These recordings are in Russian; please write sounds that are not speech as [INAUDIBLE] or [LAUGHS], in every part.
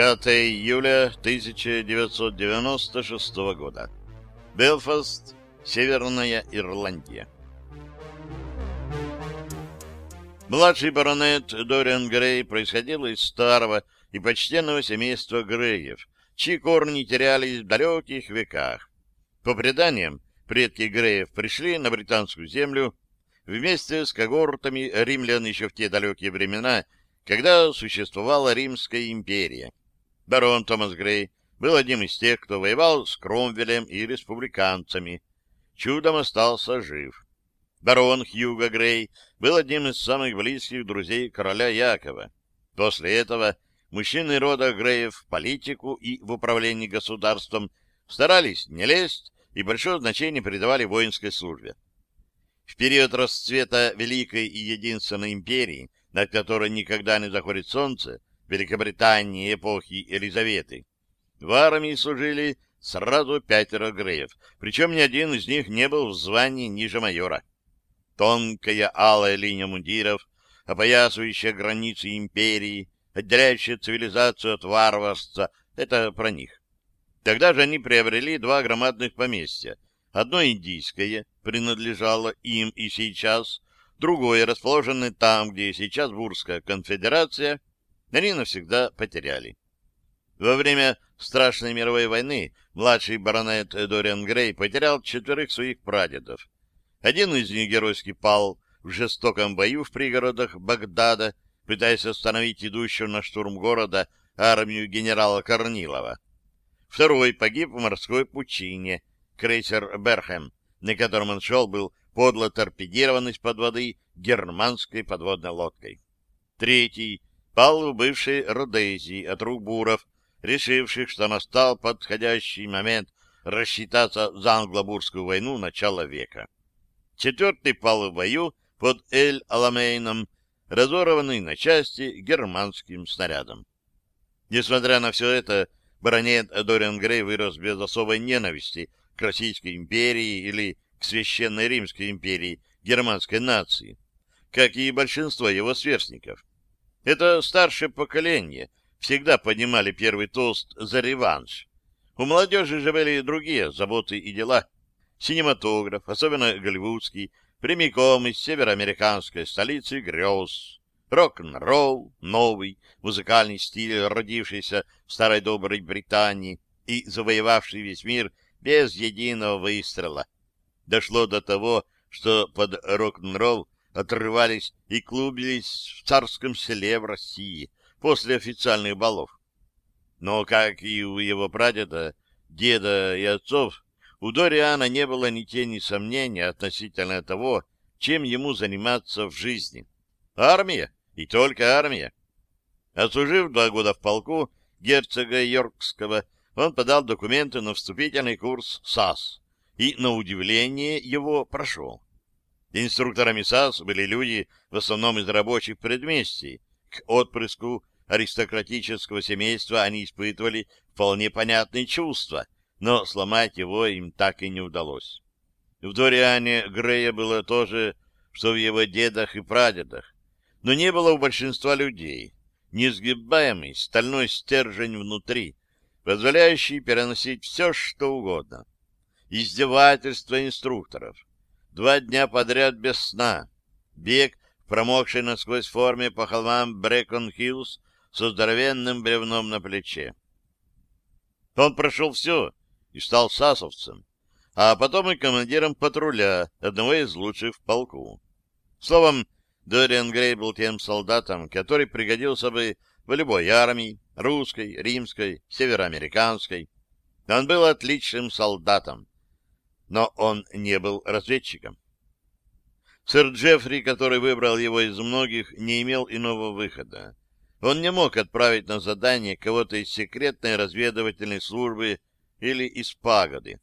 5 июля 1996 года. Белфаст, Северная Ирландия. Младший баронет Дориан Грей происходил из старого и почтенного семейства Греев, чьи корни терялись в далеких веках. По преданиям, предки Греев пришли на британскую землю вместе с когортами римлян еще в те далекие времена, когда существовала Римская империя. Барон Томас Грей был одним из тех, кто воевал с Кромвелем и республиканцами. Чудом остался жив. Барон Хьюго Грей был одним из самых близких друзей короля Якова. После этого мужчины рода Греев в политику и в управлении государством старались не лезть и большое значение придавали воинской службе. В период расцвета Великой и Единственной империи, над которой никогда не заходит солнце, Великобритании эпохи Елизаветы, в армии служили сразу пятеро Греев, причем ни один из них не был в звании ниже майора. Тонкая алая линия мундиров, опоясывающая границы империи, отделяющая цивилизацию от варварства, это про них. Тогда же они приобрели два громадных поместья — Одно индийское принадлежало им и сейчас, другое, расположенное там, где сейчас Бурская конфедерация, они навсегда потеряли. Во время страшной мировой войны младший баронет Дориан Грей потерял четверых своих прадедов. Один из них геройски пал в жестоком бою в пригородах Багдада, пытаясь остановить идущую на штурм города армию генерала Корнилова. Второй погиб в морской пучине, крейсер «Берхем», на котором он шел, был подло торпедирован из-под воды германской подводной лодкой. Третий пал в бывшей Родезии от рук буров, решивших, что настал подходящий момент рассчитаться за англобурскую войну начала века. Четвертый пал в бою под Эль-Аламейном, разорванный на части германским снарядом. Несмотря на все это, баронет Дориан Грей вырос без особой ненависти к Российской империи или к Священной Римской империи германской нации, как и большинство его сверстников. Это старшее поколение всегда поднимали первый тост за реванш. У молодежи же были другие заботы и дела. Синематограф, особенно голливудский, прямиком из североамериканской столицы грез. Рок-н-ролл, новый музыкальный стиль, родившийся в старой доброй Британии и завоевавший весь мир без единого выстрела. Дошло до того, что под рок-н-ролл отрывались и клубились в царском селе в России после официальных балов. Но, как и у его прадеда, деда и отцов, у Дориана не было ни тени сомнения относительно того, чем ему заниматься в жизни. Армия, и только армия. Отслужив два года в полку герцога Йоркского, он подал документы на вступительный курс САС и, на удивление, его прошел. Инструкторами САС были люди в основном из рабочих предместий. К отпрыску аристократического семейства они испытывали вполне понятные чувства, но сломать его им так и не удалось. В Дориане Грея было то же, что в его дедах и прадедах, но не было у большинства людей. Несгибаемый стальной стержень внутри, позволяющий переносить все, что угодно. Издевательства инструкторов. Два дня подряд без сна. Бег в промокшей насквозь форме по холмам Брекон-Хиллз со здоровенным бревном на плече. Он прошел все и стал сасовцем, а потом и командиром патруля, одного из лучших в полку. Словом, Дориан Грей был тем солдатом, который пригодился бы в любой армии, русской, римской, североамериканской. Он был отличным солдатом, но он не был разведчиком. Сэр Джеффри, который выбрал его из многих, не имел иного выхода. Он не мог отправить на задание кого-то из секретной разведывательной службы или из пагоды.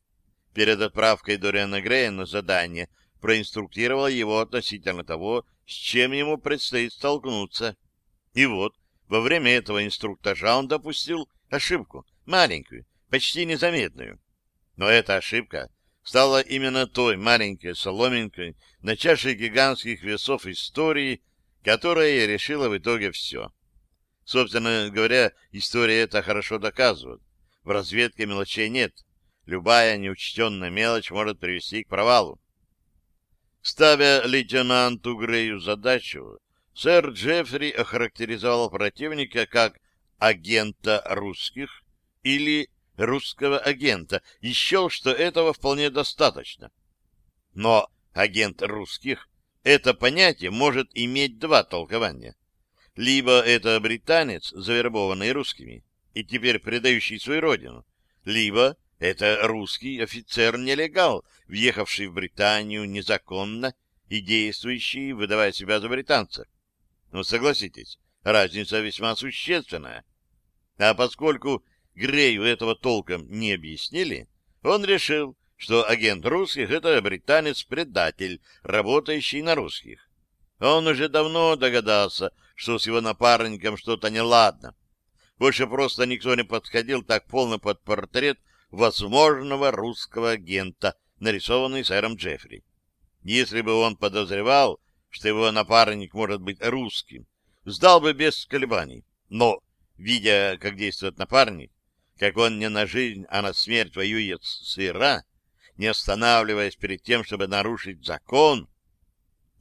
Перед отправкой Дориана Грея на задание проинструктировал его относительно того, с чем ему предстоит столкнуться. И вот, во время этого инструктажа он допустил ошибку, маленькую, почти незаметную. Но эта ошибка стала именно той маленькой соломинкой на чаше гигантских весов истории, которая решила в итоге все. Собственно говоря, история это хорошо доказывает. В разведке мелочей нет. Любая неучтенная мелочь может привести к провалу. Ставя лейтенанту Грею задачу, сэр Джеффри охарактеризовал противника как агента русских или русского агента и счел, что этого вполне достаточно. Но агент русских — это понятие может иметь два толкования. Либо это британец, завербованный русскими, и теперь предающий свою родину, либо это русский офицер-нелегал, въехавший в Британию незаконно и действующий, выдавая себя за британца. Ну, согласитесь, разница весьма существенная. А поскольку Грею этого толком не объяснили, он решил, что агент русских — это британец-предатель, работающий на русских. Он уже давно догадался, что с его напарником что-то неладно. Больше просто никто не подходил так полно под портрет возможного русского агента, нарисованный сэром Джеффри. Если бы он подозревал, что его напарник может быть русским, сдал бы без колебаний. Но, видя, как действует напарник, как он не на жизнь, а на смерть воюет с Ира, не останавливаясь перед тем, чтобы нарушить закон,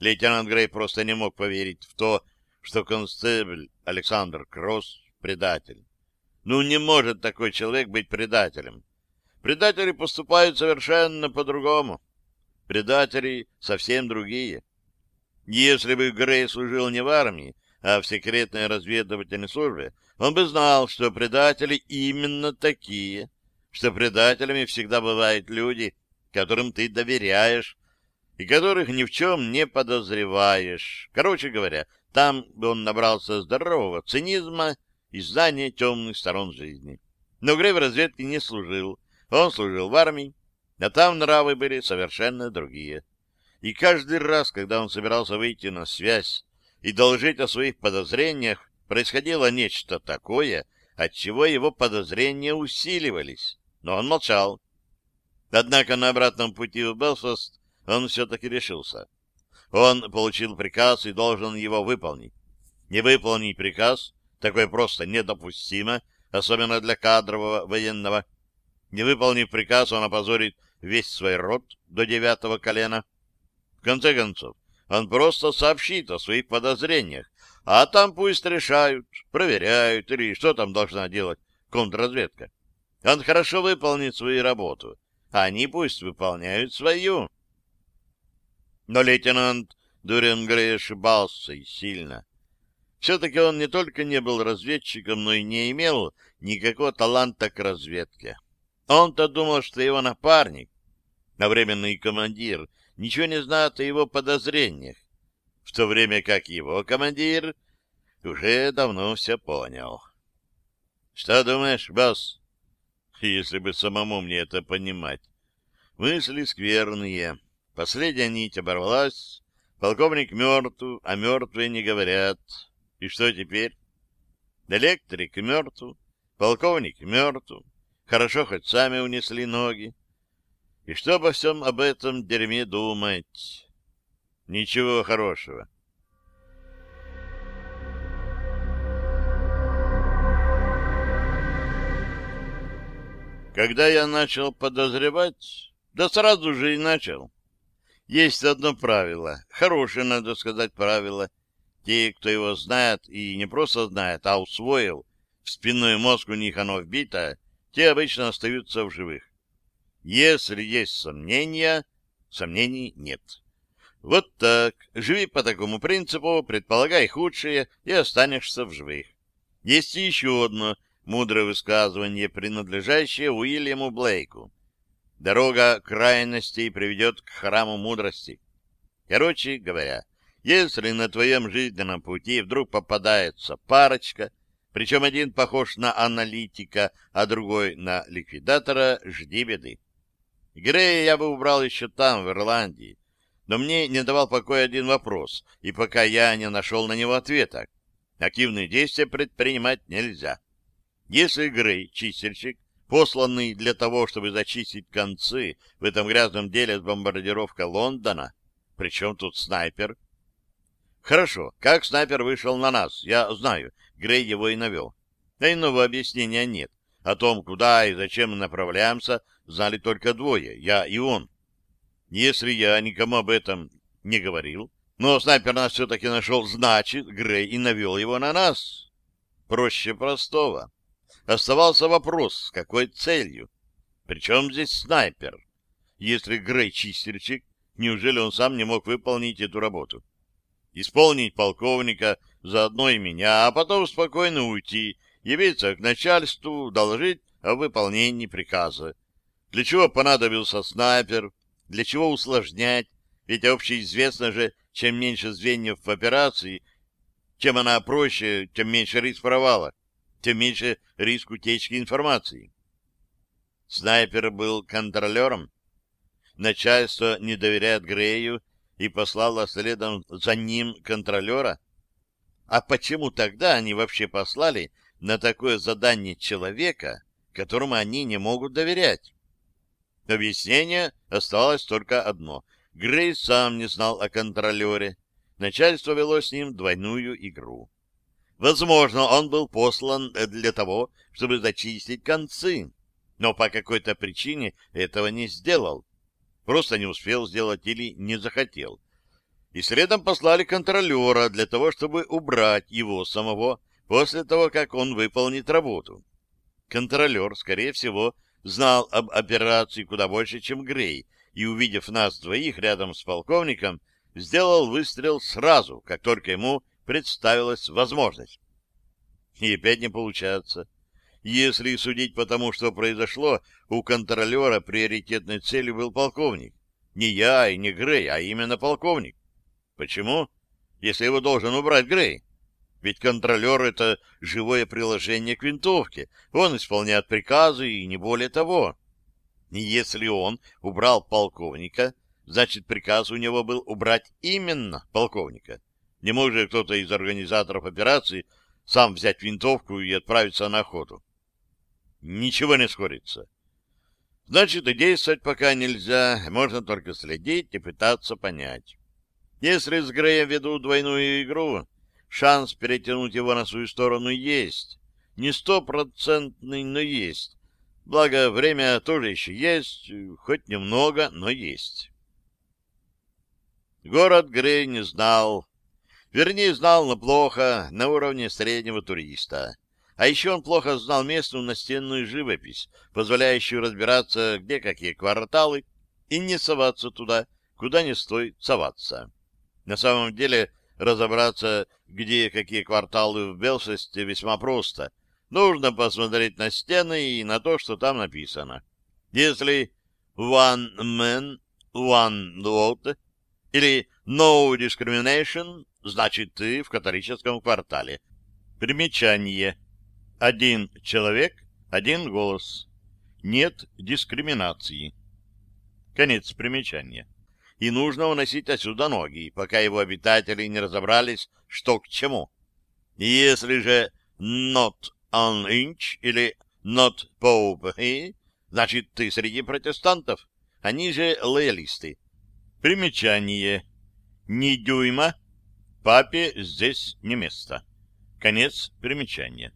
лейтенант Грей просто не мог поверить в то, что констебль Александр Кросс — предатель. Ну, не может такой человек быть предателем. Предатели поступают совершенно по-другому. Предатели совсем другие. Если бы Грей служил не в армии, а в секретной разведывательной службе, он бы знал, что предатели именно такие, что предателями всегда бывают люди, которым ты доверяешь, и которых ни в чем не подозреваешь. Короче говоря, там он набрался здорового цинизма и знания темных сторон жизни. Но Грей в разведке не служил. Он служил в армии, а там нравы были совершенно другие. И каждый раз, когда он собирался выйти на связь и доложить о своих подозрениях, происходило нечто такое, от чего его подозрения усиливались. Но он молчал. Однако на обратном пути в Белфаст он все-таки решился. Он получил приказ и должен его выполнить. Не выполнить приказ, такое просто недопустимо, особенно для кадрового военного. Не выполнив приказ, он опозорит весь свой род до девятого колена. В конце концов, он просто сообщит о своих подозрениях, а там пусть решают, проверяют или что там должна делать контрразведка. Он хорошо выполнит свою работу, а они пусть выполняют свою. Но лейтенант Дуренгрей ошибался и сильно. Все-таки он не только не был разведчиком, но и не имел никакого таланта к разведке. Он-то думал, что его напарник, а временный командир, ничего не знает о его подозрениях, в то время как его командир уже давно все понял. — Что думаешь, босс? Если бы самому мне это понимать. Мысли скверные. Последняя нить оборвалась. Полковник мертв, а мертвые не говорят. И что теперь? Электрик мертв, полковник мертв. Хорошо, хоть сами унесли ноги. И что обо всем об этом дерьме думать? Ничего хорошего. Когда я начал подозревать, да сразу же и начал. Есть одно правило, хорошее, надо сказать, правило. Те, кто его знает, и не просто знает, а усвоил, в спинной мозг у них оно вбито, те обычно остаются в живых. Если есть сомнения, сомнений нет. Вот так. Живи по такому принципу, предполагай худшее, и останешься в живых. Есть еще одно мудрое высказывание, принадлежащее Уильяму Блейку. Дорога крайностей приведет к храму мудрости. Короче говоря, если на твоем жизненном пути вдруг попадается парочка, причем один похож на аналитика, а другой на ликвидатора, жди беды. Грея я бы убрал еще там, в Ирландии, но мне не давал покоя один вопрос, и пока я не нашел на него ответа. Активные действия предпринимать нельзя. Если Грей, чистильщик, посланный для того, чтобы зачистить концы в этом грязном деле с бомбардировкой Лондона, причем тут снайпер? Хорошо, как снайпер вышел на нас, я знаю, Грей его и навел. А иного объяснения нет. О том, куда и зачем мы направляемся, знали только двое, я и он. Если я никому об этом не говорил, но снайпер нас все-таки нашел, значит, Грей и навел его на нас. Проще простого. Оставался вопрос, с какой целью? Причем здесь снайпер? Если Грей чистильщик, неужели он сам не мог выполнить эту работу? Исполнить полковника, заодно и меня, а потом спокойно уйти, явиться к начальству, доложить о выполнении приказа. Для чего понадобился снайпер? Для чего усложнять? Ведь общеизвестно же, чем меньше звеньев в операции, чем она проще, тем меньше риск провала, тем меньше риск утечки информации. Снайпер был контролером. Начальство не доверяет Грею и послало следом за ним контролера. А почему тогда они вообще послали на такое задание человека, которому они не могут доверять? Объяснение осталось только одно. Грей сам не знал о контролере. Начальство вело с ним двойную игру. Возможно, он был послан для того, чтобы зачистить концы но по какой-то причине этого не сделал. Просто не успел сделать или не захотел. И следом послали контролера для того, чтобы убрать его самого после того, как он выполнит работу. Контролер, скорее всего, знал об операции куда больше, чем Грей, и, увидев нас двоих рядом с полковником, сделал выстрел сразу, как только ему представилась возможность. И опять не получается. Если судить по тому, что произошло, у контролера приоритетной целью был полковник. Не я и не Грей, а именно полковник. Почему? Если его должен убрать Грей. Ведь контролер — это живое приложение к винтовке. Он исполняет приказы и не более того. И если он убрал полковника, значит, приказ у него был убрать именно полковника. Не мог же кто-то из организаторов операции сам взять винтовку и отправиться на охоту. Ничего не сходится. Значит, и действовать пока нельзя, можно только следить и пытаться понять. Если с Греем ведут двойную игру, шанс перетянуть его на свою сторону есть. Не стопроцентный, но есть. Благо, время тоже еще есть, хоть немного, но есть. Город Грей не знал. Вернее, знал, но плохо, на уровне среднего туриста. А еще он плохо знал местную настенную живопись, позволяющую разбираться, где какие кварталы, и не соваться туда, куда не стоит соваться. На самом деле, разобраться, где какие кварталы в Белфасте, весьма просто. Нужно посмотреть на стены и на то, что там написано. Если «one man, one vote» или «no discrimination», значит, ты в католическом квартале. Примечание. Один человек, один голос. Нет дискриминации. Конец примечания. И нужно уносить отсюда ноги, пока его обитатели не разобрались, что к чему. Если же not an inch или not pope, значит, ты среди протестантов. Они же лоялисты. Примечание. Ни дюйма. Папе здесь не место. Конец примечания.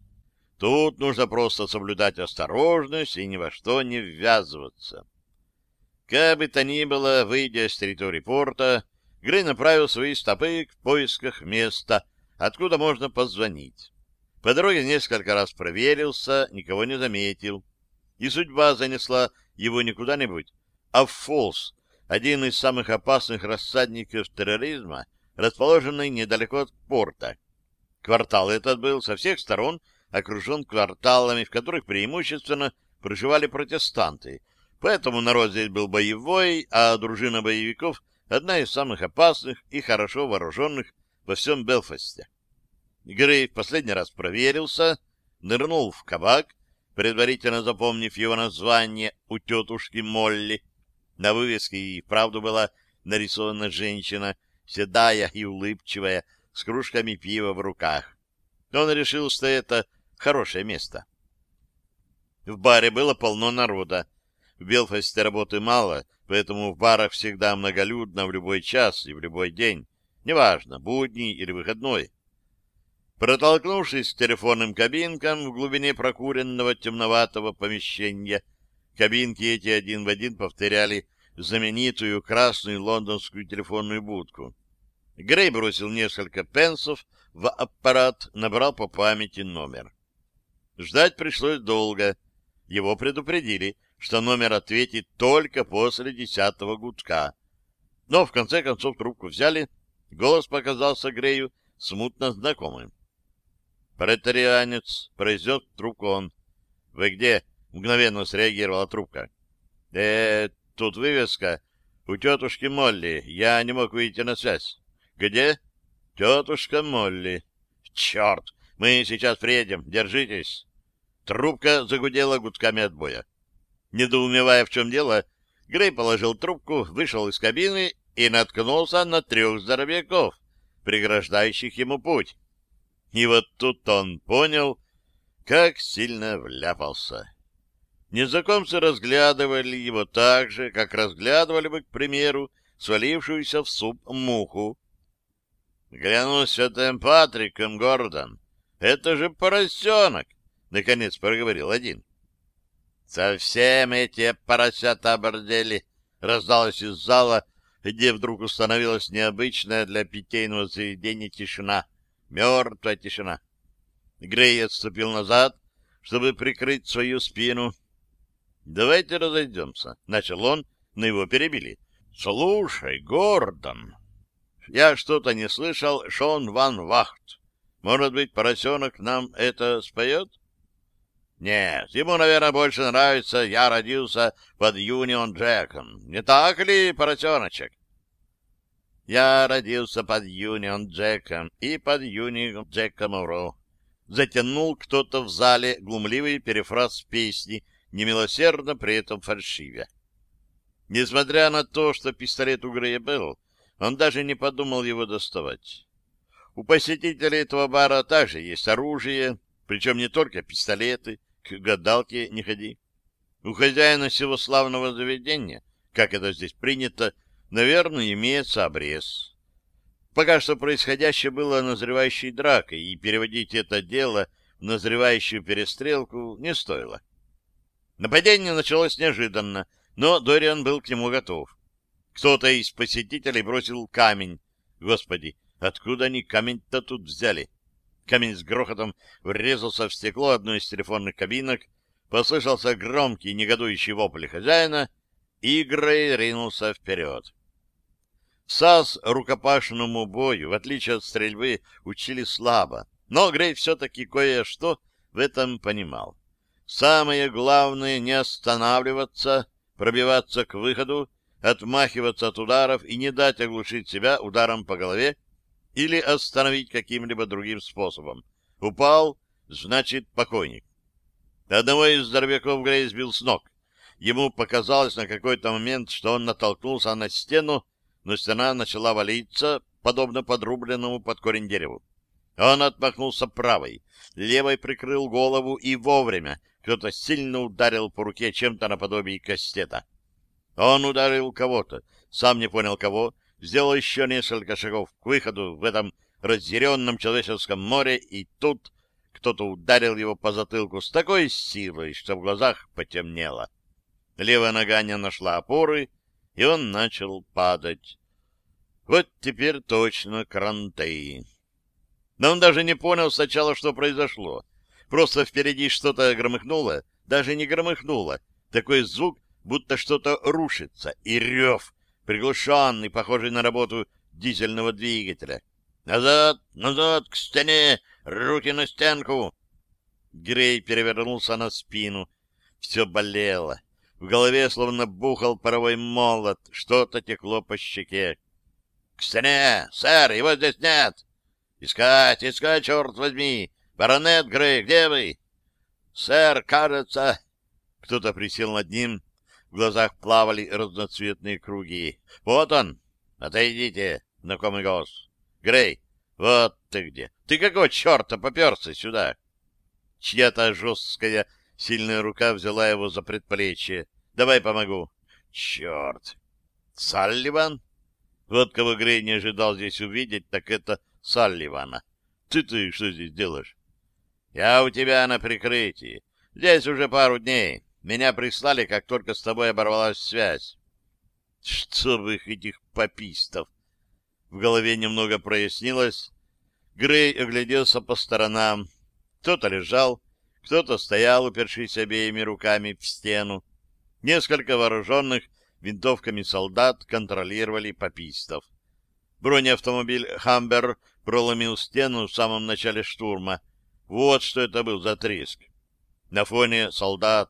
Тут нужно просто соблюдать осторожность и ни во что не ввязываться. Как бы то ни было, выйдя с территории порта, Грей направил свои стопы в поисках места, откуда можно позвонить. По дороге несколько раз проверился, никого не заметил. И судьба занесла его не куда-нибудь, а в Фолс, один из самых опасных рассадников терроризма, расположенный недалеко от порта. Квартал этот был со всех сторон окружен кварталами, в которых преимущественно проживали протестанты, поэтому народ здесь был боевой, а дружина боевиков — одна из самых опасных и хорошо вооруженных во всем Белфасте. Грей в последний раз проверился, нырнул в кабак, предварительно запомнив его название у тетушки Молли. На вывеске и вправду была нарисована женщина, седая и улыбчивая, с кружками пива в руках. Он решил, что это хорошее место. В баре было полно народа. В Белфасте работы мало, поэтому в барах всегда многолюдно в любой час и в любой день. Неважно, будний или выходной. Протолкнувшись к телефонным кабинкам в глубине прокуренного темноватого помещения, кабинки эти один в один повторяли знаменитую красную лондонскую телефонную будку. Грей бросил несколько пенсов в аппарат, набрал по памяти номер. Ждать пришлось долго. Его предупредили, что номер ответит только после десятого гудка. Но в конце концов трубку взяли. Голос показался Грею смутно знакомым. «Претарианец», — произнес трубку он. «Вы где?» — мгновенно среагировала трубка. «Э, тут вывеска. У тетушки Молли. Я не мог выйти на связь». «Где?» «Тетушка Молли». «Черт! Мы сейчас приедем. Держитесь». Трубка загудела гудками отбоя. Недоумевая, в чем дело, Грей положил трубку, вышел из кабины и наткнулся на трех здоровяков, преграждающих ему путь. И вот тут он понял, как сильно вляпался. Незнакомцы разглядывали его так же, как разглядывали бы, к примеру, свалившуюся в суп муху. «Глянусь святым Патриком, Гордон, это же поросенок!» — наконец проговорил один. «Совсем эти поросята обордели!» — раздалось из зала, где вдруг установилась необычная для питейного заведения тишина. Мертвая тишина. Грей отступил назад, чтобы прикрыть свою спину. «Давайте разойдемся», — начал он, но его перебили. «Слушай, Гордон, я что-то не слышал Шон Ван Вахт. Может быть, поросенок нам это споет?» Нет, ему, наверное, больше нравится «Я родился под Юнион Джеком». Не так ли, поросеночек? Я родился под Юнион Джеком и под Юнион Джеком Уру. Затянул кто-то в зале глумливый перефраз песни, немилосердно при этом фальшивя. Несмотря на то, что пистолет у Грея был, он даже не подумал его доставать. У посетителей этого бара также есть оружие, причем не только пистолеты, к гадалке не ходи. У хозяина всего славного заведения, как это здесь принято, наверное, имеется обрез. Пока что происходящее было назревающей дракой, и переводить это дело в назревающую перестрелку не стоило. Нападение началось неожиданно, но Дориан был к нему готов. Кто-то из посетителей бросил камень. Господи, откуда они камень-то тут взяли? Камень с грохотом врезался в стекло одной из телефонных кабинок, послышался громкий негодующий вопль хозяина, и Грей ринулся вперед. САС рукопашному бою, в отличие от стрельбы, учили слабо, но Грей все-таки кое-что в этом понимал. Самое главное — не останавливаться, пробиваться к выходу, отмахиваться от ударов и не дать оглушить себя ударом по голове или остановить каким-либо другим способом. Упал, значит, покойник. Одного из здоровяков Грей сбил с ног. Ему показалось на какой-то момент, что он натолкнулся на стену, но стена начала валиться, подобно подрубленному под корень дереву. Он отмахнулся правой, левой прикрыл голову, и вовремя кто-то сильно ударил по руке чем-то наподобие кастета. Он ударил кого-то, сам не понял кого, сделал еще несколько шагов к выходу в этом разъяренном человеческом море, и тут кто-то ударил его по затылку с такой силой, что в глазах потемнело. Левая нога не нашла опоры, и он начал падать. Вот теперь точно кранты. Но он даже не понял сначала, что произошло. Просто впереди что-то громыхнуло, даже не громыхнуло. Такой звук, будто что-то рушится, и рев, приглушенный, похожий на работу дизельного двигателя. «Назад! Назад! К стене! Руки на стенку!» Грей перевернулся на спину. Все болело. В голове словно бухал паровой молот, что-то текло по щеке. «К стене! Сэр, его здесь нет!» «Искать, искать, черт возьми! Баронет Грей, где вы?» «Сэр, кажется...» Кто-то присел над ним, в глазах плавали разноцветные круги. «Вот он! Отойдите!» — знакомый голос. «Грей, вот ты где! Ты какого черта поперся сюда?» Чья-то жесткая, сильная рука взяла его за предплечье. «Давай помогу!» «Черт!» «Салливан?» Вот кого Грей не ожидал здесь увидеть, так это Салливана. Ты-ты что здесь делаешь? Я у тебя на прикрытии. Здесь уже пару дней. Меня прислали, как только с тобой оборвалась связь. Чтоб их, этих попистов! В голове немного прояснилось. Грей огляделся по сторонам. Кто-то лежал, кто-то стоял, упершись обеими руками в стену. Несколько вооруженных винтовками солдат контролировали попистов. Бронеавтомобиль «Хамбер» проломил стену в самом начале штурма. Вот что это был за треск. На фоне солдат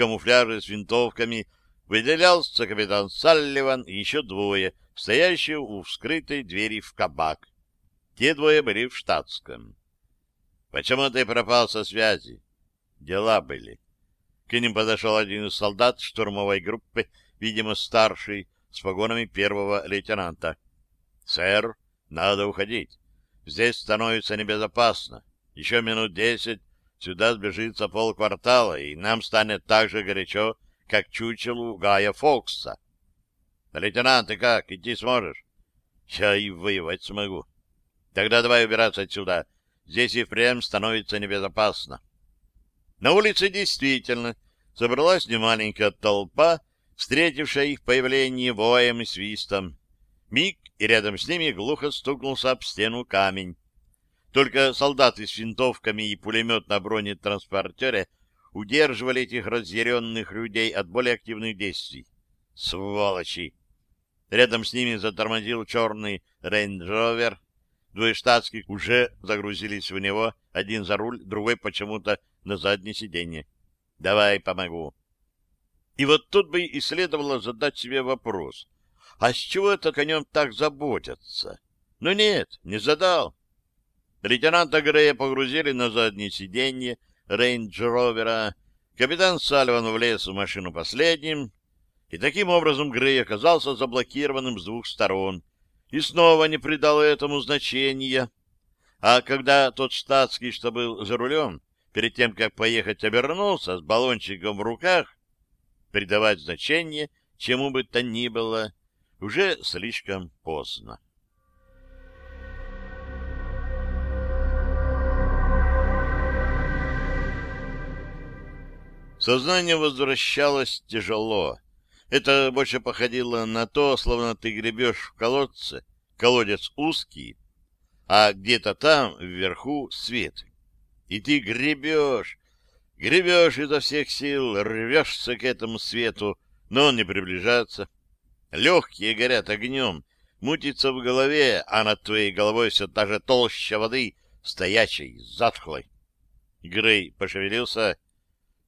камуфляже с винтовками выделялся капитан Салливан и еще двое, стоящие у вскрытой двери в кабак. Те двое были в штатском. — Почему ты пропал со связи? — Дела были. К ним подошел один из солдат штурмовой группы, видимо, старший, с погонами первого лейтенанта. — Сэр, надо уходить. Здесь становится небезопасно. Еще минут десять сюда сбежится полквартала, и нам станет так же горячо, как чучелу Гая Фокса. — Лейтенант, ты как, идти сможешь? — Я и воевать смогу. — Тогда давай убираться отсюда. Здесь и впрямь становится небезопасно. На улице действительно собралась немаленькая толпа, встретившая их появление воем и свистом. Миг, и рядом с ними глухо стукнулся об стену камень. Только солдаты с винтовками и пулемет на бронетранспортере удерживали этих разъяренных людей от более активных действий. Сволочи! Рядом с ними затормозил черный рейндж-ровер. Двое штатских уже загрузились в него, один за руль, другой почему-то на заднее сиденье. «Давай, помогу». И вот тут бы и следовало задать себе вопрос, а с чего это о нем так заботятся? Но нет, не задал. Лейтенанта Грея погрузили на заднее сиденье рейндж-ровера. Капитан Сальван влез в машину последним, и таким образом Грей оказался заблокированным с двух сторон и снова не придал этому значения. А когда тот штатский, что был за рулем, перед тем, как поехать, обернулся с баллончиком в руках, придавать значение чему бы то ни было уже слишком поздно. Сознание возвращалось тяжело. Это больше походило на то, словно ты гребешь в колодце, колодец узкий, а где-то там, вверху, свет. И ты гребешь, гребешь изо всех сил, рвешься к этому свету, но он не приближается. Легкие горят огнем, мутится в голове, а над твоей головой все та же толща воды, стоячей, затхлой. Грей пошевелился,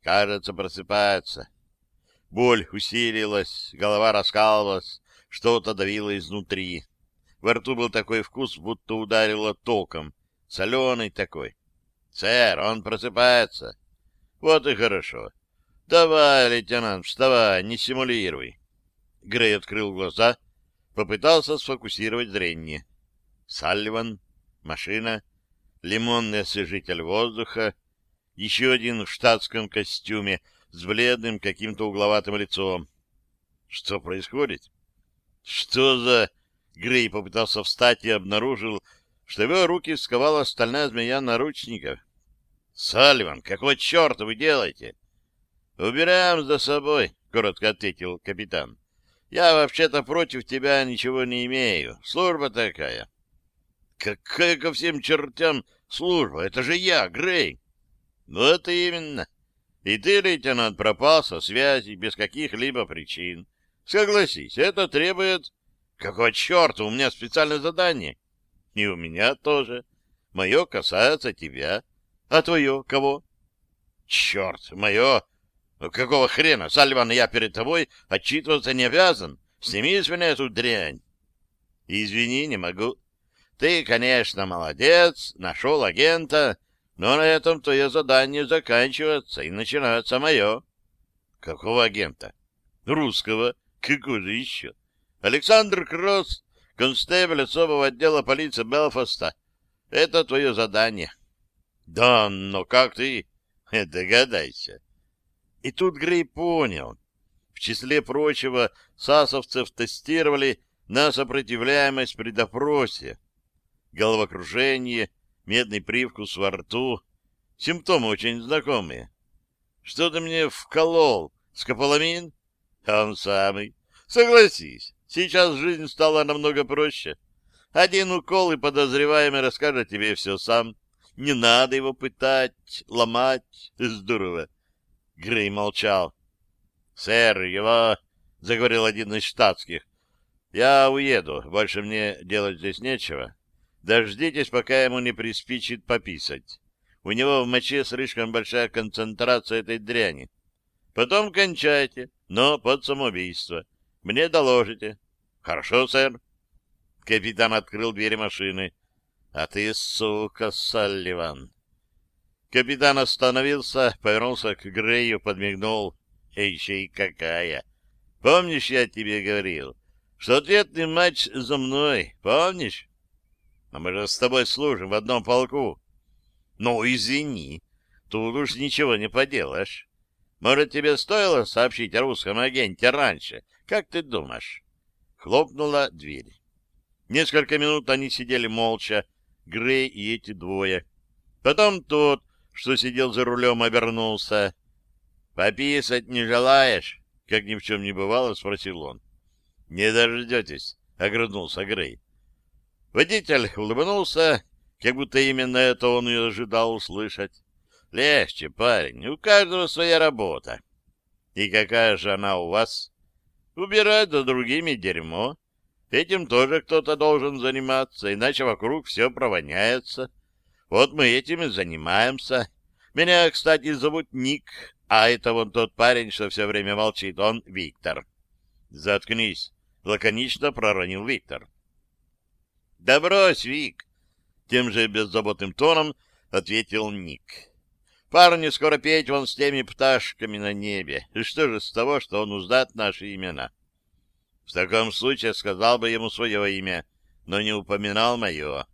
кажется, просыпается. Боль усилилась, голова раскалывалась, что-то давило изнутри. Во рту был такой вкус, будто ударило током. Соленый такой. «Сэр, он просыпается». «Вот и хорошо. Давай, лейтенант, вставай, не симулируй». Грей открыл глаза, попытался сфокусировать зрение. Салливан, машина, лимонный освежитель воздуха, еще один в штатском костюме — с бледным каким-то угловатым лицом. Что происходит? Что за... Грей попытался встать и обнаружил, что его руки сковала стальная змея наручников. «Салливан, какого черта вы делаете?» «Убираем за собой», — коротко ответил капитан. «Я вообще-то против тебя ничего не имею. Служба такая». «Какая ко всем чертям служба? Это же я, Грей!» «Вот именно. И ты, лейтенант, пропал со связи без каких-либо причин. Согласись, это требует... Какого черта? У меня специальное задание. И у меня тоже. Мое касается тебя. А твое кого? Черт, мое... Какого хрена? Сальван, я перед тобой отчитываться не обязан. Сними с меня эту дрянь. Извини, не могу. Ты, конечно, молодец, нашел агента, но на этом твое задание заканчивается, и начинается мое. Какого агента? Русского. Какого же еще? Александр Кросс, констебль особого отдела полиции Белфаста. Это твое задание. Да, но как ты? Догадайся. И тут Грей понял. В числе прочего, сасовцев тестировали на сопротивляемость при допросе. Головокружение, медный привкус во рту. Симптомы очень знакомые. Что ты мне вколол? Скополамин? Он самый. Согласись, сейчас жизнь стала намного проще. Один укол, и подозреваемый расскажет тебе все сам. Не надо его пытать, ломать. Здорово. Грей молчал. — Сэр, его... — заговорил один из штатских. — Я уеду. Больше мне делать здесь нечего. Дождитесь, пока ему не приспичит пописать. У него в моче слишком большая концентрация этой дряни. Потом кончайте, но под самоубийство. Мне доложите. Хорошо, сэр. Капитан открыл дверь машины. А ты, сука, Салливан. Капитан остановился, повернулся к Грею, подмигнул. Эй, и какая! Помнишь, я тебе говорил, что ответный матч за мной, помнишь? А мы же с тобой служим в одном полку. Ну, извини, тут уж ничего не поделаешь. Может, тебе стоило сообщить о русском агенте раньше? Как ты думаешь? Хлопнула дверь. Несколько минут они сидели молча, Грей и эти двое. Потом тот, что сидел за рулем, обернулся. — Пописать не желаешь? — как ни в чем не бывало, спросил он. — Не дождетесь, — огрызнулся Грей. Водитель улыбнулся, как будто именно это он и ожидал услышать. Легче, парень, у каждого своя работа. И какая же она у вас? Убирать за другими дерьмо. Этим тоже кто-то должен заниматься, иначе вокруг все провоняется. Вот мы этим и занимаемся. Меня, кстати, зовут Ник, а это вон тот парень, что все время молчит, он Виктор. Заткнись, лаконично проронил Виктор. Да брось, Вик, тем же беззаботным тоном ответил Ник. Парни скоро петь вон с теми пташками на небе. И что же с того, что он узнает наши имена? В таком случае сказал бы ему свое имя, но не упоминал мое.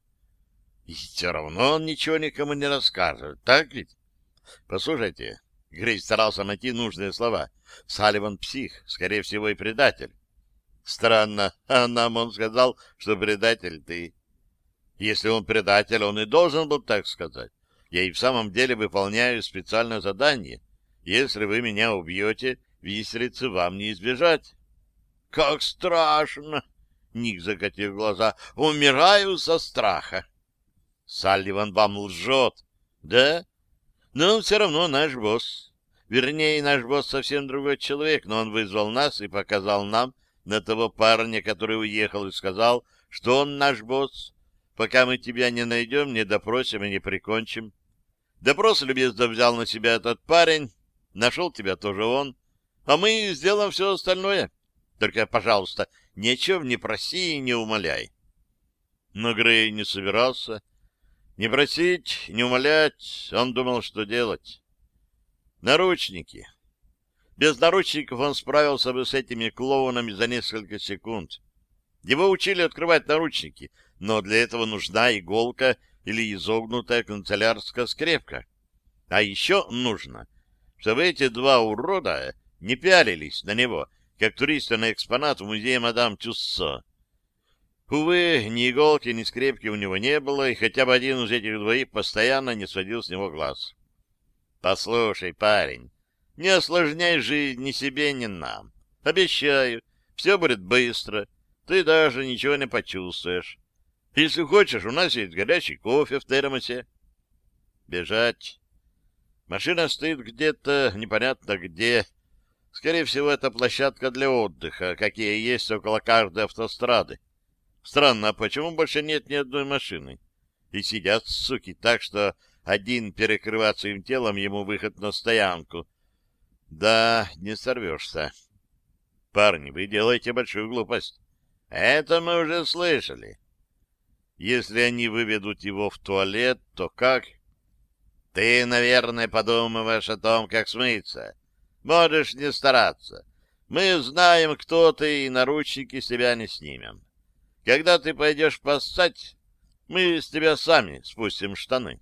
И все равно он ничего никому не расскажет, так ведь? Послушайте, Грей старался найти нужные слова. Салливан псих, скорее всего, и предатель. Странно, а [LAUGHS] нам он сказал, что предатель ты. Если он предатель, он и должен был так сказать. Я и в самом деле выполняю специальное задание. Если вы меня убьете, виселицы вам не избежать. — Как страшно! — Ник закатил глаза. — Умираю со страха. — Салливан вам лжет. — Да? Но он все равно наш босс. Вернее, наш босс совсем другой человек, но он вызвал нас и показал нам на того парня, который уехал, и сказал, что он наш босс. Пока мы тебя не найдем, не допросим и не прикончим. Допрос любезно взял на себя этот парень, нашел тебя тоже он, а мы сделаем все остальное. Только, пожалуйста, ничего не проси и не умоляй. Но Грей не собирался не просить, не умолять, он думал, что делать. Наручники. Без наручников он справился бы с этими клоунами за несколько секунд. Его учили открывать наручники, но для этого нужна иголка или изогнутая канцелярская скрепка. А еще нужно, чтобы эти два урода не пялились на него, как туристы на экспонат в музее мадам Тюссо. Увы, ни иголки, ни скрепки у него не было, и хотя бы один из этих двоих постоянно не сводил с него глаз. — Послушай, парень, не осложняй жизнь ни себе, ни нам. Обещаю, все будет быстро, ты даже ничего не почувствуешь. Если хочешь, у нас есть горячий кофе в термосе. Бежать. Машина стоит где-то непонятно где. Скорее всего, это площадка для отдыха, какие есть около каждой автострады. Странно, а почему больше нет ни одной машины? И сидят, суки, так, что один перекрывает своим телом ему выход на стоянку. Да, не сорвешься. Парни, вы делаете большую глупость. Это мы уже слышали. Если они выведут его в туалет, то как? Ты, наверное, подумываешь о том, как смыться. Можешь не стараться. Мы знаем, кто ты, и наручники себя не снимем. Когда ты пойдешь поссать, мы с тебя сами спустим штаны.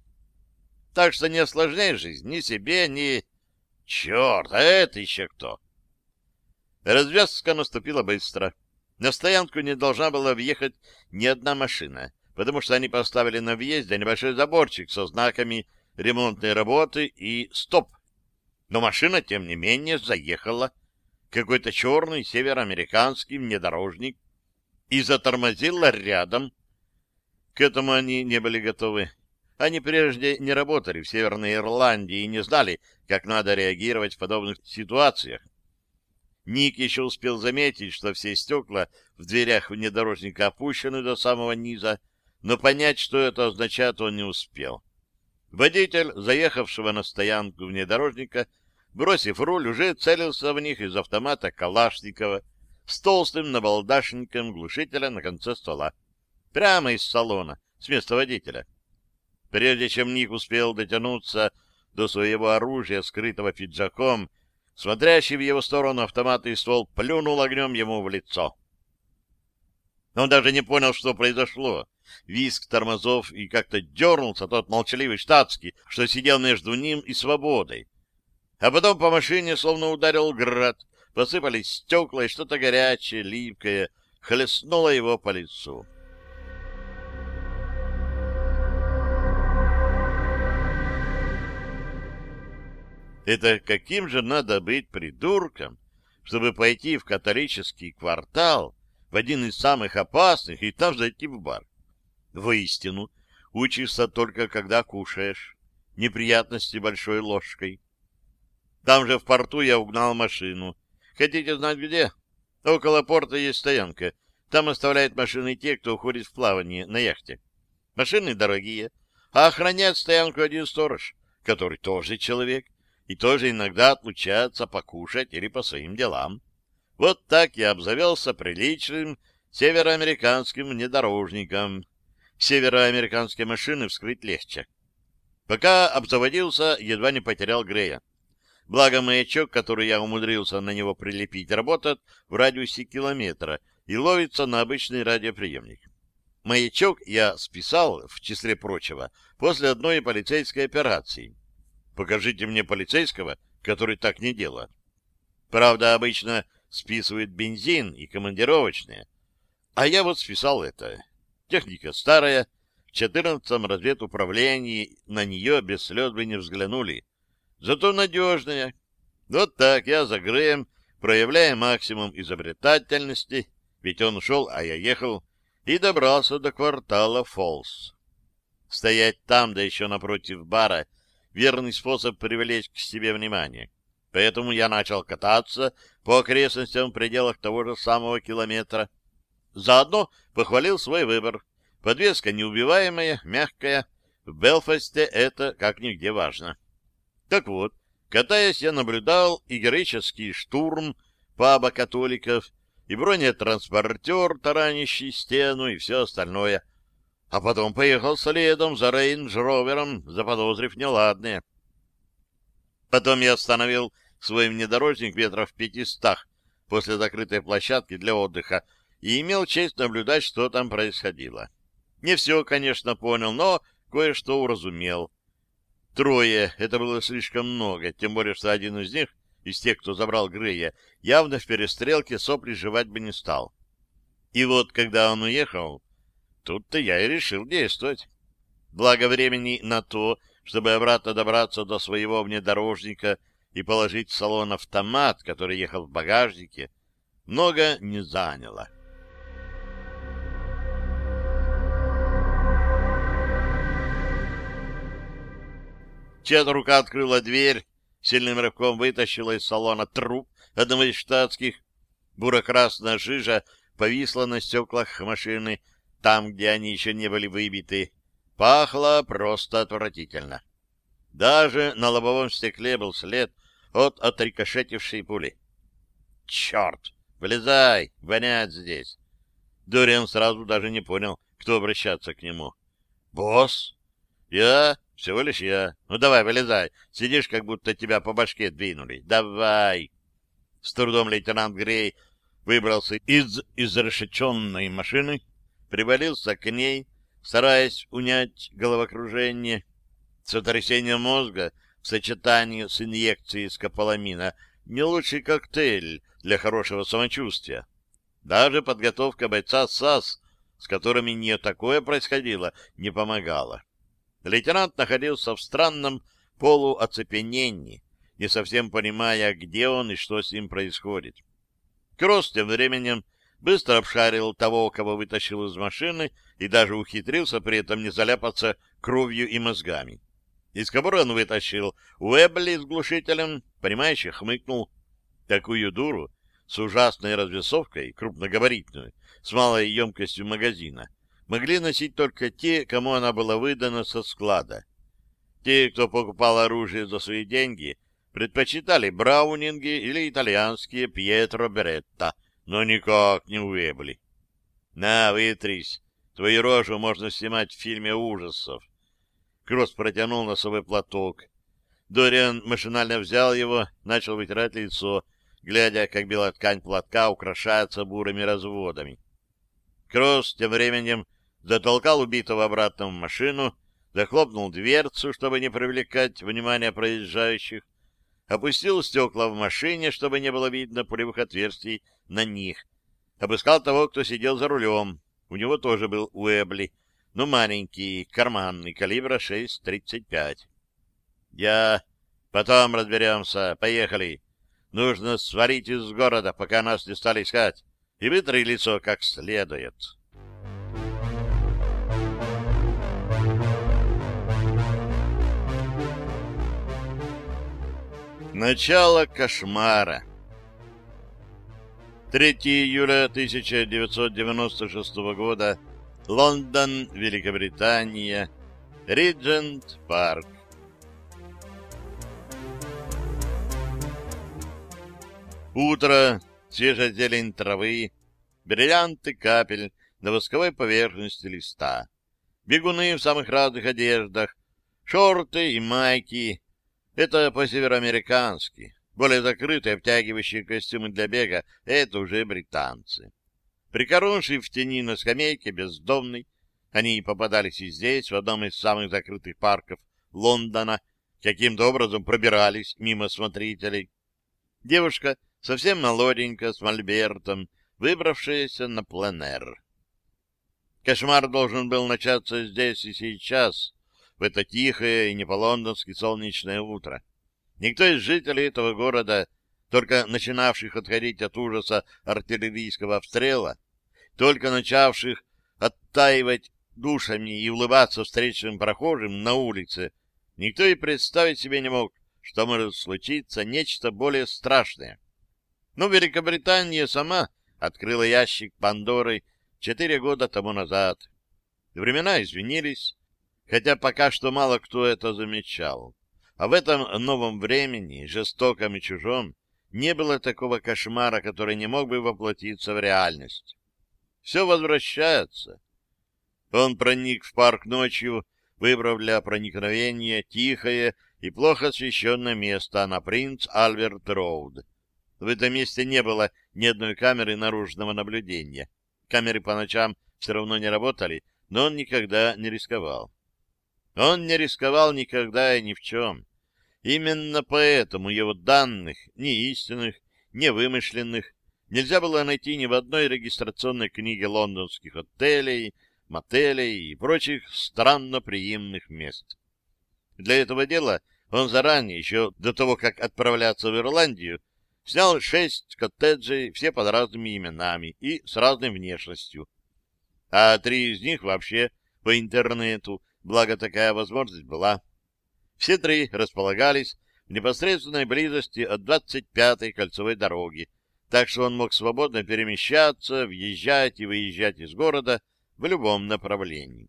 Так что не осложняй жизнь ни себе, ни... Черт, а это еще кто? Развязка наступила быстро. На стоянку не должна была въехать ни одна машина, потому что они поставили на въезде небольшой заборчик со знаками ремонтной работы и «Стоп». Но машина, тем не менее, заехала. Какой-то черный североамериканский внедорожник и затормозила рядом. К этому они не были готовы. Они прежде не работали в Северной Ирландии и не знали, как надо реагировать в подобных ситуациях. Ник еще успел заметить, что все стекла в дверях внедорожника опущены до самого низа, но понять, что это означает, он не успел. Водитель, заехавшего на стоянку внедорожника, бросив руль, уже целился в них из автомата Калашникова с толстым набалдашником глушителя на конце стола. Прямо из салона, с места водителя. Прежде чем Ник успел дотянуться до своего оружия, скрытого пиджаком, смотрящий в его сторону автоматный ствол плюнул огнем ему в лицо. Он даже не понял, что произошло. Виск тормозов и как-то дернулся тот молчаливый штатский, что сидел между ним и свободой. А потом по машине словно ударил град, посыпались стекла, и что-то горячее, липкое хлестнуло его по лицу. Это каким же надо быть придурком, чтобы пойти в католический квартал, в один из самых опасных, и там зайти в бар? Воистину, учишься только когда кушаешь. Неприятности большой ложкой. Там же в порту я угнал машину. Хотите знать где? Около порта есть стоянка. Там оставляют машины те, кто уходит в плавание на яхте. Машины дорогие, а охраняет стоянку один сторож, который тоже человек и тоже иногда отлучается покушать или по своим делам. Вот так я обзавелся приличным североамериканским внедорожником. Североамериканские машины вскрыть легче. Пока обзаводился, едва не потерял Грея. Благо маячок, который я умудрился на него прилепить, работает в радиусе километра и ловится на обычный радиоприемник. Маячок я списал, в числе прочего, после одной полицейской операции. Покажите мне полицейского, который так не делает. Правда, обычно списывают бензин и командировочные. А я вот списал это. Техника старая, в 14-м разведуправлении на нее без слез бы не взглянули. Зато надежная. Вот так я за Греем, проявляя максимум изобретательности, ведь он ушел, а я ехал, и добрался до квартала Фолс. Стоять там, да еще напротив бара, верный способ привлечь к себе внимание. Поэтому я начал кататься по окрестностям в пределах того же самого километра. Заодно похвалил свой выбор. Подвеска неубиваемая, мягкая. В Белфасте это как нигде важно. Так вот, катаясь, я наблюдал и героический штурм паба католиков, и бронетранспортер, таранящий стену, и все остальное — а потом поехал следом за рейндж-ровером, заподозрив неладное. Потом я остановил свой внедорожник метров в пятистах после закрытой площадки для отдыха и имел честь наблюдать, что там происходило. Не все, конечно, понял, но кое-что уразумел. Трое — это было слишком много, тем более, что один из них, из тех, кто забрал Грея, явно в перестрелке сопли жевать бы не стал. И вот, когда он уехал, Тут-то я и решил действовать. Благо времени на то, чтобы обратно добраться до своего внедорожника и положить в салон автомат, который ехал в багажнике, много не заняло. Чья-то рука открыла дверь, сильным рывком вытащила из салона труп одного из штатских. Буро-красная жижа повисла на стеклах машины, там, где они еще не были выбиты, пахло просто отвратительно. Даже на лобовом стекле был след от отрикошетившей пули. «Черт! Вылезай! Вонять здесь!» Дориан сразу даже не понял, кто обращаться к нему. «Босс?» «Я? Всего лишь я. Ну давай, вылезай. Сидишь, как будто тебя по башке двинули. Давай!» С трудом лейтенант Грей выбрался из изрешеченной машины, привалился к ней, стараясь унять головокружение. Сотрясение мозга в сочетании с инъекцией скополамина не лучший коктейль для хорошего самочувствия. Даже подготовка бойца САС, с которыми не такое происходило, не помогала. Лейтенант находился в странном полуоцепенении, не совсем понимая, где он и что с ним происходит. Кросс тем временем быстро обшарил того, кого вытащил из машины, и даже ухитрился при этом не заляпаться кровью и мозгами. Из кобуры он вытащил Уэбли с глушителем, понимающий, хмыкнул. Такую дуру с ужасной развесовкой, крупногабаритную, с малой емкостью магазина, могли носить только те, кому она была выдана со склада. Те, кто покупал оружие за свои деньги, предпочитали браунинги или итальянские Пьетро Беретта, но никак не Уэбли. На, вытрись, твою рожу можно снимать в фильме ужасов. Кросс протянул носовой платок. Дориан машинально взял его, начал вытирать лицо, глядя, как белая ткань платка украшается бурыми разводами. Кросс тем временем затолкал убитого обратно в машину, захлопнул дверцу, чтобы не привлекать внимания проезжающих, опустил стекла в машине, чтобы не было видно пулевых отверстий на них, обыскал того, кто сидел за рулем. У него тоже был Уэбли, но маленький, карманный, калибра 6,35. Я... Потом разберемся. Поехали. Нужно сварить из города, пока нас не стали искать, и вытри лицо как следует. Начало кошмара 3 июля 1996 года Лондон, Великобритания, Риджент Парк. Утро, свежая зелень травы, бриллианты капель на восковой поверхности листа, бегуны в самых разных одеждах, шорты и майки. Это по-североамерикански. Более закрытые, обтягивающие костюмы для бега — это уже британцы. Прикоронший в тени на скамейке бездомный, они попадались и здесь, в одном из самых закрытых парков Лондона, каким-то образом пробирались мимо смотрителей. Девушка совсем молоденькая, с мольбертом, выбравшаяся на пленэр. Кошмар должен был начаться здесь и сейчас, в это тихое и не по-лондонски солнечное утро. Никто из жителей этого города, только начинавших отходить от ужаса артиллерийского обстрела, только начавших оттаивать душами и улыбаться встречным прохожим на улице, никто и представить себе не мог, что может случиться нечто более страшное. Но Великобритания сама открыла ящик Пандоры четыре года тому назад. Времена извинились, хотя пока что мало кто это замечал. А в этом новом времени, жестоком и чужом, не было такого кошмара, который не мог бы воплотиться в реальность. Все возвращается. Он проник в парк ночью, выбрав для проникновения тихое и плохо освещенное место на Принц Альберт Роуд. В этом месте не было ни одной камеры наружного наблюдения. Камеры по ночам все равно не работали, но он никогда не рисковал. Он не рисковал никогда и ни в чем. Именно поэтому его данных, ни истинных, ни вымышленных, нельзя было найти ни в одной регистрационной книге лондонских отелей, мотелей и прочих странно приимных мест. Для этого дела он заранее, еще до того, как отправляться в Ирландию, снял шесть коттеджей, все под разными именами и с разной внешностью. А три из них вообще по интернету, благо такая возможность была. Все три располагались в непосредственной близости от 25-й кольцевой дороги, так что он мог свободно перемещаться, въезжать и выезжать из города в любом направлении.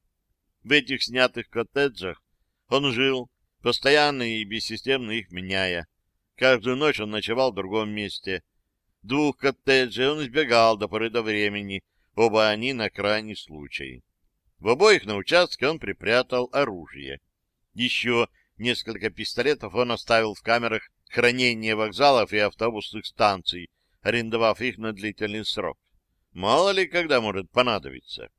В этих снятых коттеджах он жил, постоянно и бессистемно их меняя. Каждую ночь он ночевал в другом месте. Двух коттеджей он избегал до поры до времени, оба они на крайний случай. В обоих на участке он припрятал оружие. Еще несколько пистолетов он оставил в камерах хранения вокзалов и автобусных станций, арендовав их на длительный срок. Мало ли, когда может понадобиться.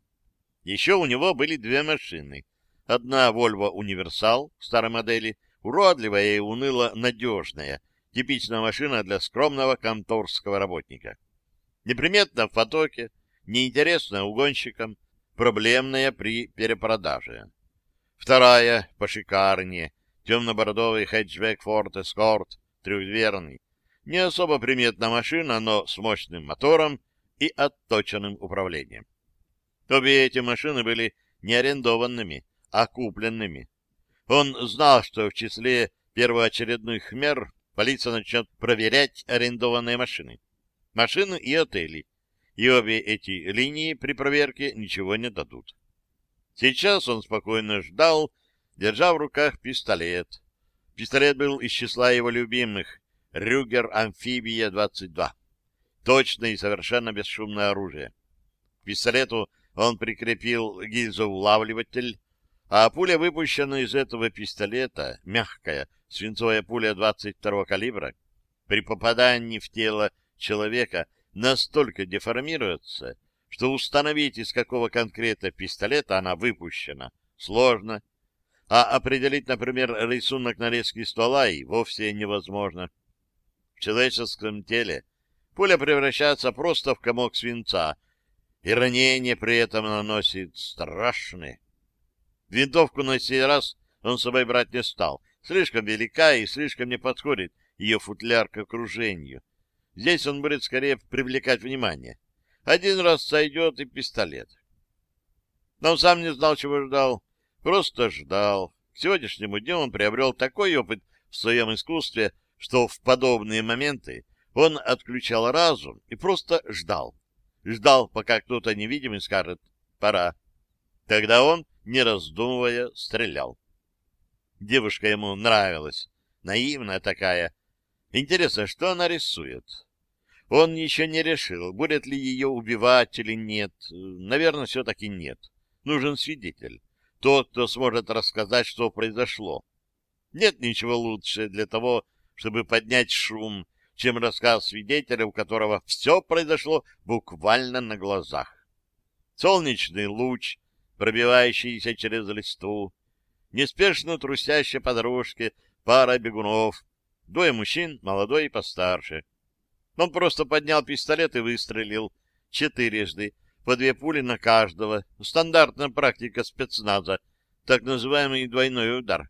Еще у него были две машины. Одна Volvo Универсал старой модели, уродливая и уныло надежная, типичная машина для скромного конторского работника. Неприметно в потоке, неинтересна угонщикам, проблемная при перепродаже. Вторая, пошикарнее, темно-бордовый хэтчбэк Ford Escort, трехдверный. Не особо приметная машина, но с мощным мотором и отточенным управлением. Обе эти машины были не арендованными, а купленными. Он знал, что в числе первоочередных мер полиция начнет проверять арендованные машины. Машины и отели. И обе эти линии при проверке ничего не дадут. Сейчас он спокойно ждал, держа в руках пистолет. Пистолет был из числа его любимых — Рюгер Амфибия-22. Точное и совершенно бесшумное оружие. К пистолету он прикрепил гильзоулавливатель, а пуля, выпущенная из этого пистолета, мягкая, свинцовая пуля 22 калибра, при попадании в тело человека настолько деформируется, что установить, из какого конкретно пистолета она выпущена, сложно, а определить, например, рисунок нарезки ствола и вовсе невозможно. В человеческом теле пуля превращается просто в комок свинца, и ранение при этом наносит страшные. Винтовку на сей раз он с собой брать не стал. Слишком велика и слишком не подходит ее футляр к окружению. Здесь он будет скорее привлекать внимание. Один раз сойдет и пистолет. Но он сам не знал, чего ждал. Просто ждал. К сегодняшнему дню он приобрел такой опыт в своем искусстве, что в подобные моменты он отключал разум и просто ждал. Ждал, пока кто-то невидимый скажет «пора». Тогда он, не раздумывая, стрелял. Девушка ему нравилась, наивная такая. Интересно, что она рисует? Он еще не решил, будет ли ее убивать или нет. Наверное, все-таки нет. Нужен свидетель. Тот, кто сможет рассказать, что произошло. Нет ничего лучше для того, чтобы поднять шум, чем рассказ свидетеля, у которого все произошло буквально на глазах. Солнечный луч, пробивающийся через листву, неспешно трусящие по дорожке пара бегунов, двое мужчин, молодой и постарше. Он просто поднял пистолет и выстрелил четырежды, по две пули на каждого. Стандартная практика спецназа, так называемый двойной удар.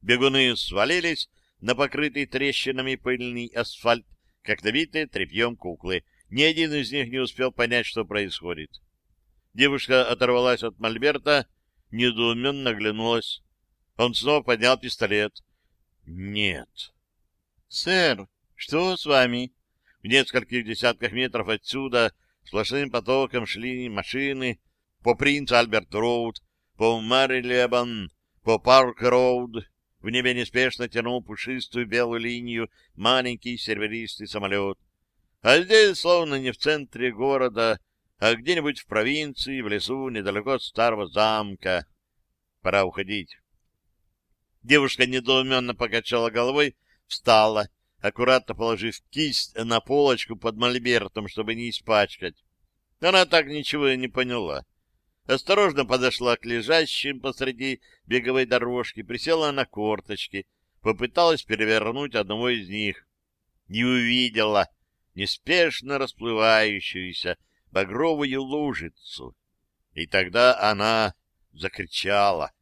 Бегуны свалились, на покрытый трещинами пыльный асфальт, как набитые тряпьем куклы. Ни один из них не успел понять, что происходит. Девушка оторвалась от мольберта, недоуменно оглянулась. Он снова поднял пистолет. «Нет». «Сэр, что с вами?» В нескольких десятках метров отсюда сплошным потоком шли машины по Принц Альберт Роуд, по Марилебан, по Парк Роуд, в небе неспешно тянул пушистую белую линию маленький серверистый самолет. А здесь, словно не в центре города, а где-нибудь в провинции, в лесу, недалеко от старого замка. Пора уходить. Девушка недоуменно покачала головой, встала, аккуратно положив кисть на полочку под мольбертом, чтобы не испачкать. Она так ничего и не поняла осторожно подошла к лежащим посреди беговой дорожки, присела на корточки, попыталась перевернуть одного из них. Не увидела неспешно расплывающуюся багровую лужицу. И тогда она закричала.